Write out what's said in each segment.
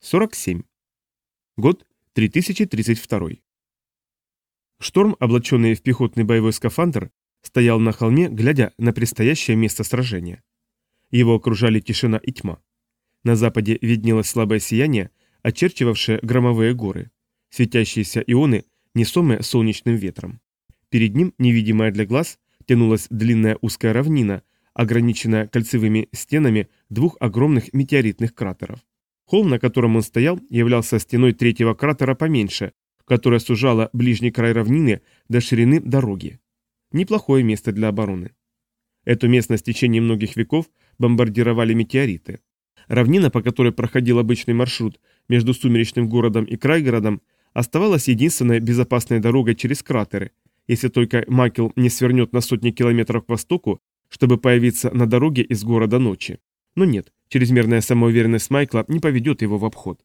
47. Год 3032. Шторм, облаченный в пехотный боевой скафандр, стоял на холме, глядя на предстоящее место сражения. Его окружали тишина и тьма. На западе виднелось слабое сияние, очерчивавшее громовые горы, светящиеся ионы, несомые солнечным ветром. Перед ним, невидимая для глаз, тянулась длинная узкая равнина, ограниченная кольцевыми стенами двух огромных метеоритных кратеров. Холм, на котором он стоял, являлся стеной третьего кратера поменьше, которая сужала ближний край равнины до ширины дороги. Неплохое место для обороны. Эту местность в течение многих веков бомбардировали метеориты. Равнина, по которой проходил обычный маршрут между сумеречным городом и Крайгородом, оставалась единственной безопасной дорогой через кратеры, если только Макел не свернет на сотни километров к востоку, чтобы появиться на дороге из города ночи. Но нет, Чрезмерная самоуверенность Майкла не поведет его в обход.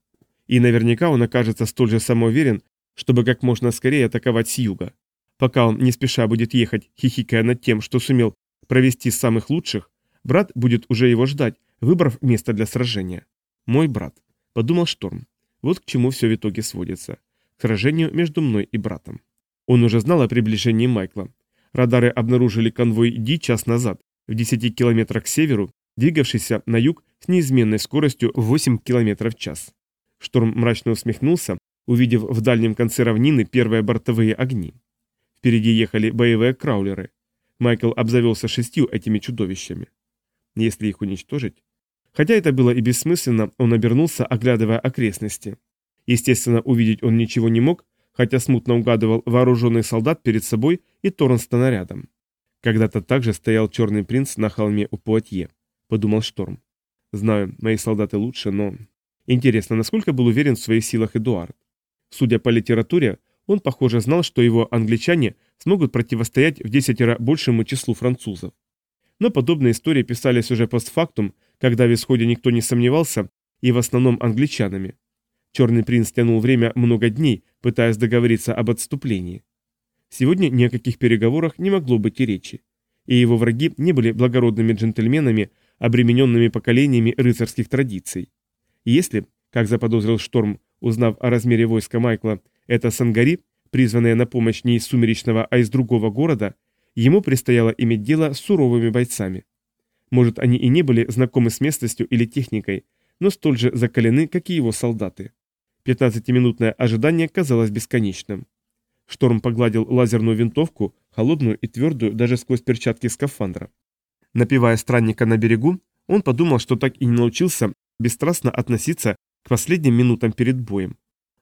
И наверняка он окажется столь же самоуверен, чтобы как можно скорее атаковать с юга. Пока он не спеша будет ехать, хихикая над тем, что сумел провести самых лучших, брат будет уже его ждать, выбрав место для сражения. «Мой брат», — подумал Шторм. Вот к чему все в итоге сводится. К сражению между мной и братом. Он уже знал о приближении Майкла. Радары обнаружили конвой Ди час назад, в 10 километрах к северу, двигавшийся на юг с неизменной скоростью 8 км в час. Шторм мрачно усмехнулся, увидев в дальнем конце равнины первые бортовые огни. Впереди ехали боевые краулеры. Майкл обзавелся шестью этими чудовищами. Если их уничтожить... Хотя это было и бессмысленно, он обернулся, оглядывая окрестности. Естественно, увидеть он ничего не мог, хотя смутно угадывал вооруженный солдат перед собой и Торнстона рядом. Когда-то также стоял черный принц на холме у Пуатье подумал Шторм. Знаю, мои солдаты лучше, но... Интересно, насколько был уверен в своих силах Эдуард? Судя по литературе, он, похоже, знал, что его англичане смогут противостоять в десятеро большему числу французов. Но подобные истории писались уже постфактум, когда в исходе никто не сомневался, и в основном англичанами. Черный принц тянул время много дней, пытаясь договориться об отступлении. Сегодня ни о каких переговорах не могло быть и речи. И его враги не были благородными джентльменами, обремененными поколениями рыцарских традиций. Если, как заподозрил Шторм, узнав о размере войска Майкла, это сангари, призванные на помощь не из сумеречного, а из другого города, ему предстояло иметь дело с суровыми бойцами. Может, они и не были знакомы с местностью или техникой, но столь же закалены, как и его солдаты. 15-минутное ожидание казалось бесконечным. Шторм погладил лазерную винтовку, холодную и твердую даже сквозь перчатки скафандра. Напивая странника на берегу, он подумал, что так и не научился бесстрастно относиться к последним минутам перед боем.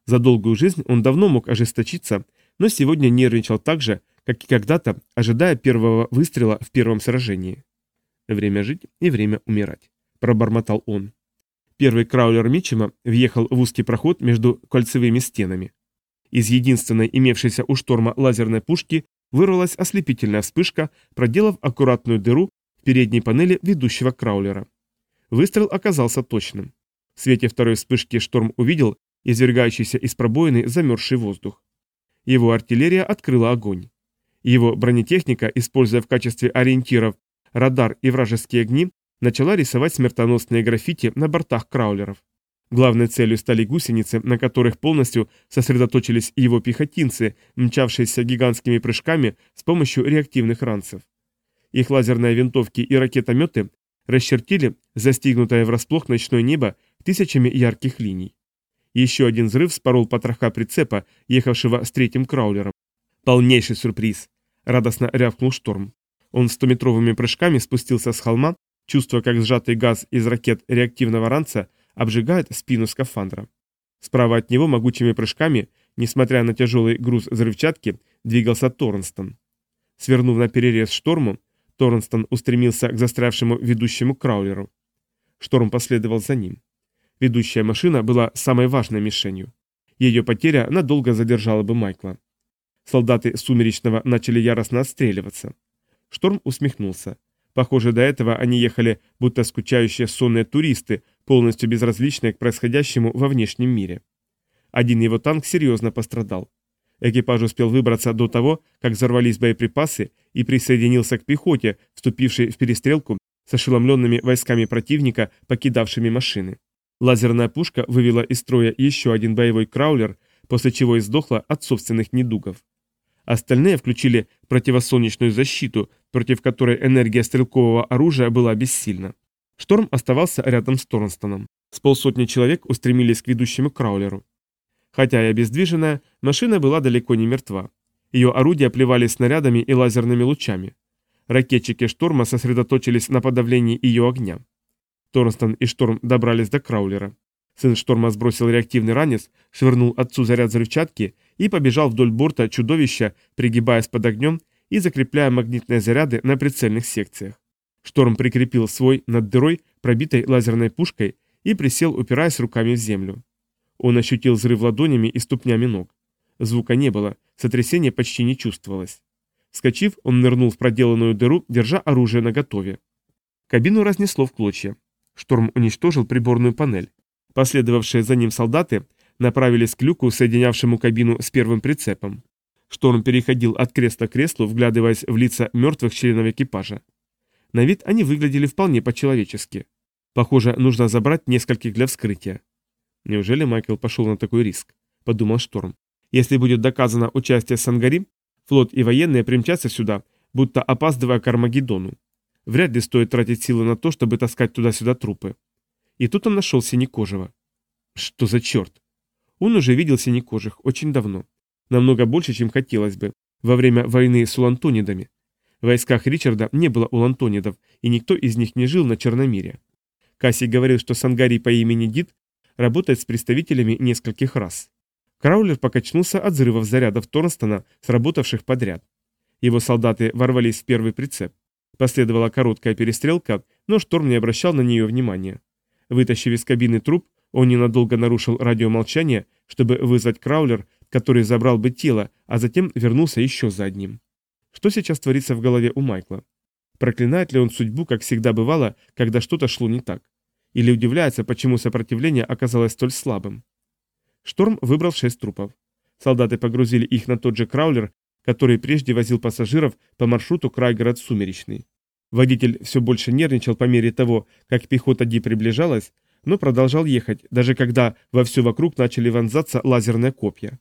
За долгую жизнь он давно мог ожесточиться, но сегодня нервничал так же, как и когда-то, ожидая первого выстрела в первом сражении. «Время жить и время умирать», – пробормотал он. Первый краулер Мичима въехал в узкий проход между кольцевыми стенами. Из единственной имевшейся у шторма лазерной пушки вырвалась ослепительная вспышка, проделав аккуратную дыру в передней панели ведущего краулера. Выстрел оказался точным. В свете второй вспышки шторм увидел извергающийся из пробоины замерзший воздух. Его артиллерия открыла огонь. Его бронетехника, используя в качестве ориентиров радар и вражеские огни, начала рисовать смертоносные граффити на бортах краулеров. Главной целью стали гусеницы, на которых полностью сосредоточились его пехотинцы, мчавшиеся гигантскими прыжками с помощью реактивных ранцев. Их лазерные винтовки и ракетометы расчертили застигнутое врасплох ночное небо тысячами ярких линий. Еще один взрыв спорол потроха прицепа, ехавшего с третьим краулером. «Полнейший сюрприз!» – радостно рявкнул Шторм. Он стометровыми прыжками спустился с холма, чувствуя, как сжатый газ из ракет реактивного ранца обжигает спину скафандра. Справа от него могучими прыжками, несмотря на тяжелый груз взрывчатки, двигался Торнстон. Свернув на перерез шторму, Торнстон устремился к застрявшему ведущему краулеру. Шторм последовал за ним. Ведущая машина была самой важной мишенью. Ее потеря надолго задержала бы Майкла. Солдаты Сумеречного начали яростно отстреливаться. Шторм усмехнулся. Похоже, до этого они ехали, будто скучающие сонные туристы, полностью безразличные к происходящему во внешнем мире. Один его танк серьезно пострадал. Экипаж успел выбраться до того, как взорвались боеприпасы и присоединился к пехоте, вступившей в перестрелку с ошеломленными войсками противника, покидавшими машины. Лазерная пушка вывела из строя еще один боевой краулер, после чего издохла от собственных недугов. Остальные включили противосолнечную защиту, против которой энергия стрелкового оружия была бессильна. Шторм оставался рядом с Торнстоном. С полсотни человек устремились к ведущему краулеру. Хотя и обездвиженная, машина была далеко не мертва. Ее орудия плевали снарядами и лазерными лучами. Ракетчики «Шторма» сосредоточились на подавлении ее огня. Торнстон и Шторм добрались до Краулера. Сын Шторма сбросил реактивный ранец, швырнул отцу заряд взрывчатки и побежал вдоль борта чудовища, пригибаясь под огнем и закрепляя магнитные заряды на прицельных секциях. Шторм прикрепил свой над дырой, пробитой лазерной пушкой, и присел, упираясь руками в землю. Он ощутил взрыв ладонями и ступнями ног. Звука не было, сотрясение почти не чувствовалось. Вскочив, он нырнул в проделанную дыру, держа оружие наготове. Кабину разнесло в клочья. Шторм уничтожил приборную панель. Последовавшие за ним солдаты направились к люку, соединявшему кабину с первым прицепом. Шторм переходил от кресла к креслу, вглядываясь в лица мертвых членов экипажа. На вид они выглядели вполне по-человечески. Похоже, нужно забрать нескольких для вскрытия. Неужели Майкл пошел на такой риск? Подумал Шторм. Если будет доказано участие Сангари, флот и военные примчатся сюда, будто опаздывая к Армагеддону. Вряд ли стоит тратить силы на то, чтобы таскать туда-сюда трупы. И тут он нашел Синекожего. Что за черт? Он уже видел Синекожих очень давно. Намного больше, чем хотелось бы, во время войны с Улантонидами. В войсках Ричарда не было улантонидов, и никто из них не жил на Черномире. Касси говорил, что Сангари по имени Дид работает с представителями нескольких рас. Краулер покачнулся от взрывов зарядов Торнстона, сработавших подряд. Его солдаты ворвались в первый прицеп. Последовала короткая перестрелка, но Шторм не обращал на нее внимания. Вытащив из кабины труп, он ненадолго нарушил радиомолчание, чтобы вызвать Краулер, который забрал бы тело, а затем вернулся еще за одним. Что сейчас творится в голове у Майкла? Проклинает ли он судьбу, как всегда бывало, когда что-то шло не так? или удивляется, почему сопротивление оказалось столь слабым. Шторм выбрал шесть трупов. Солдаты погрузили их на тот же краулер, который прежде возил пассажиров по маршруту Крайгород Сумеречный. Водитель все больше нервничал по мере того, как пехота Ди приближалась, но продолжал ехать, даже когда во все вокруг начали вонзаться лазерные копья.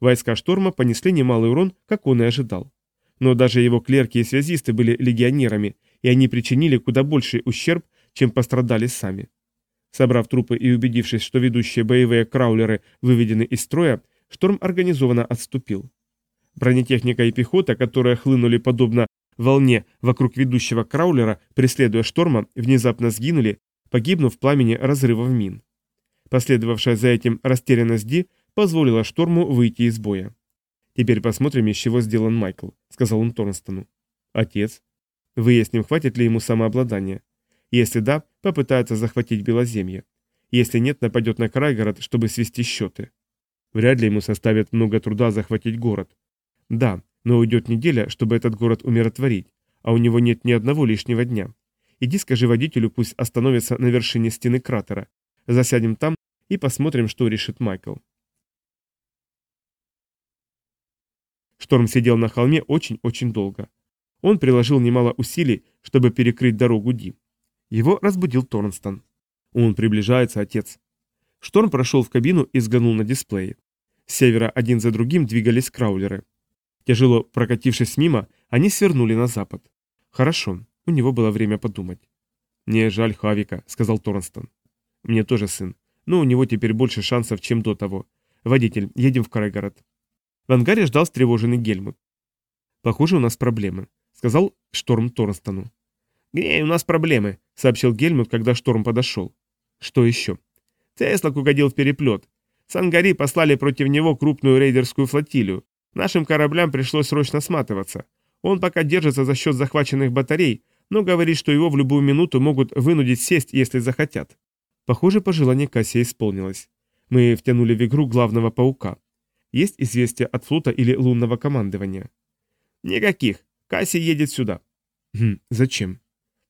Войска шторма понесли немалый урон, как он и ожидал. Но даже его клерки и связисты были легионерами, и они причинили куда больший ущерб, чем пострадали сами. Собрав трупы и убедившись, что ведущие боевые краулеры выведены из строя, шторм организованно отступил. Бронетехника и пехота, которые хлынули подобно волне вокруг ведущего краулера, преследуя шторма, внезапно сгинули, погибнув в пламени разрывов мин. Последовавшая за этим растерянность Ди позволила шторму выйти из боя. «Теперь посмотрим, из чего сделан Майкл», — сказал он Торнстону. «Отец. Выясним, хватит ли ему самообладания. Если да, попытается захватить Белоземье. Если нет, нападет на Крайгород, чтобы свести счеты. Вряд ли ему составит много труда захватить город. Да, но уйдет неделя, чтобы этот город умиротворить, а у него нет ни одного лишнего дня. Иди скажи водителю, пусть остановится на вершине стены кратера. Засядем там и посмотрим, что решит Майкл. Шторм сидел на холме очень-очень долго. Он приложил немало усилий, чтобы перекрыть дорогу Ди. Его разбудил Торнстон. Он приближается, отец. Шторм прошел в кабину и взглянул на дисплеи. С севера один за другим двигались краулеры. Тяжело прокатившись мимо, они свернули на запад. Хорошо, у него было время подумать. «Не жаль Хавика», — сказал Торнстон. «Мне тоже сын, но у него теперь больше шансов, чем до того. Водитель, едем в Карайгород». В ангаре ждал встревоженный Гельмут. «Похоже, у нас проблемы», — сказал Шторм Торнстону. «Где у нас проблемы?» сообщил Гельмут, когда шторм подошел. Что еще? Цеслок угодил в переплет. Сангари послали против него крупную рейдерскую флотилию. Нашим кораблям пришлось срочно сматываться. Он пока держится за счет захваченных батарей, но говорит, что его в любую минуту могут вынудить сесть, если захотят. Похоже, пожелание Кассия исполнилось. Мы втянули в игру главного паука. Есть известия от флота или лунного командования? Никаких. Кассий едет сюда. Хм, зачем?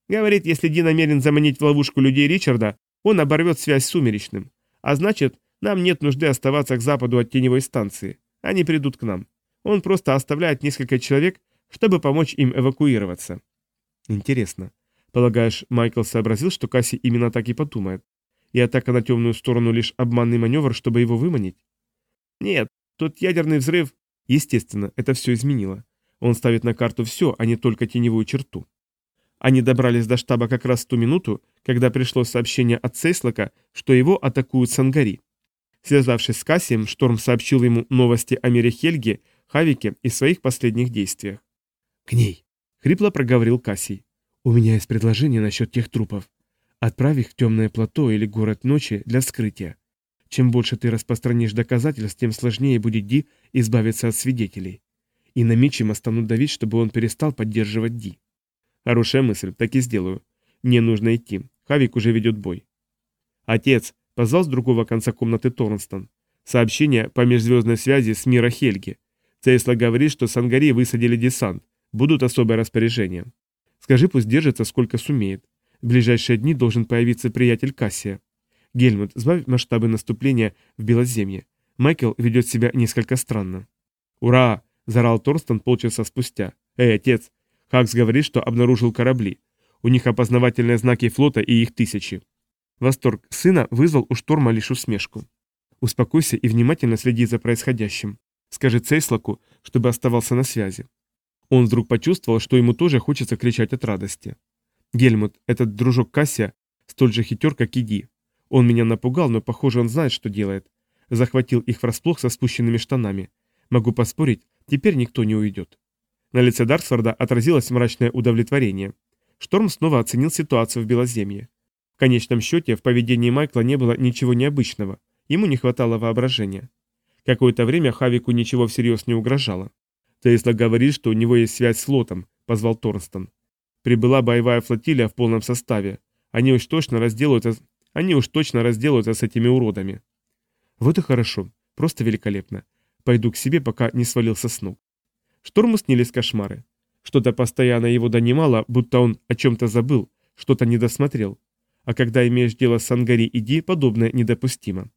Говорит, если Ди намерен заманить в ловушку людей Ричарда, он оборвет связь с сумеречным. А значит, нам нет нужды оставаться к западу от теневой станции. Они придут к нам. Он просто оставляет несколько человек, чтобы помочь им эвакуироваться. Интересно. Полагаешь, Майкл сообразил, что Касси именно так и подумает? И атака на темную сторону лишь обманный маневр, чтобы его выманить? Нет, тот ядерный взрыв... Естественно, это все изменило. Он ставит на карту все, а не только теневую черту. Они добрались до штаба как раз в ту минуту, когда пришло сообщение от Сейслока, что его атакуют сангари. Связавшись с Кассием, Шторм сообщил ему новости о мире Хельги, Хавике и своих последних действиях. «К ней!» — хрипло проговорил Кассий. «У меня есть предложение насчет тех трупов. Отправь их в темное плато или город ночи для вскрытия. Чем больше ты распространишь доказательств, тем сложнее будет Ди избавиться от свидетелей. И на Мичима станут давить, чтобы он перестал поддерживать Ди. Хорошая мысль, так и сделаю. Мне нужно идти. Хавик уже ведет бой. Отец, позвал с другого конца комнаты Торнстон. Сообщение по межзвездной связи с мира Хельги. Цейсла говорит, что Сангари высадили десант. Будут особые распоряжения. Скажи, пусть держится сколько сумеет. В ближайшие дни должен появиться приятель Кассия. Гельмут, сбавь масштабы наступления в Белоземье. Майкл ведет себя несколько странно. «Ура!» – зарал Торстон полчаса спустя. «Эй, отец, Хакс говорит, что обнаружил корабли. У них опознавательные знаки флота и их тысячи. Восторг сына вызвал у Шторма лишь усмешку. «Успокойся и внимательно следи за происходящим. Скажи Цейслаку, чтобы оставался на связи». Он вдруг почувствовал, что ему тоже хочется кричать от радости. «Гельмут, этот дружок Кася, столь же хитер, как и Ги. Он меня напугал, но, похоже, он знает, что делает. Захватил их врасплох со спущенными штанами. Могу поспорить, теперь никто не уйдет». На лице Дарсфорда отразилось мрачное удовлетворение. Шторм снова оценил ситуацию в Белоземье. В конечном счете в поведении Майкла не было ничего необычного, ему не хватало воображения. Какое-то время Хавику ничего всерьез не угрожало. «Тесла говорит, что у него есть связь с Лотом», — позвал Торнстон. «Прибыла боевая флотилия в полном составе. Они уж точно разделаются, они уж точно разделаются с этими уродами». «Вот и хорошо. Просто великолепно. Пойду к себе, пока не свалился с ног». Шторму снились кошмары. Что-то постоянно его донимало, будто он о чем-то забыл, что-то недосмотрел. А когда имеешь дело с Ангари и Ди, подобное недопустимо.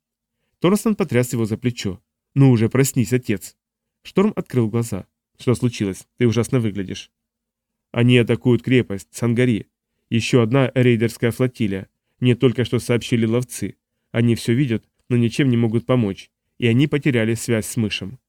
Торсон потряс его за плечо. «Ну уже, проснись, отец!» Шторм открыл глаза. «Что случилось? Ты ужасно выглядишь». «Они атакуют крепость, Сангари. Еще одна рейдерская флотилия. Мне только что сообщили ловцы. Они все видят, но ничем не могут помочь. И они потеряли связь с мышем».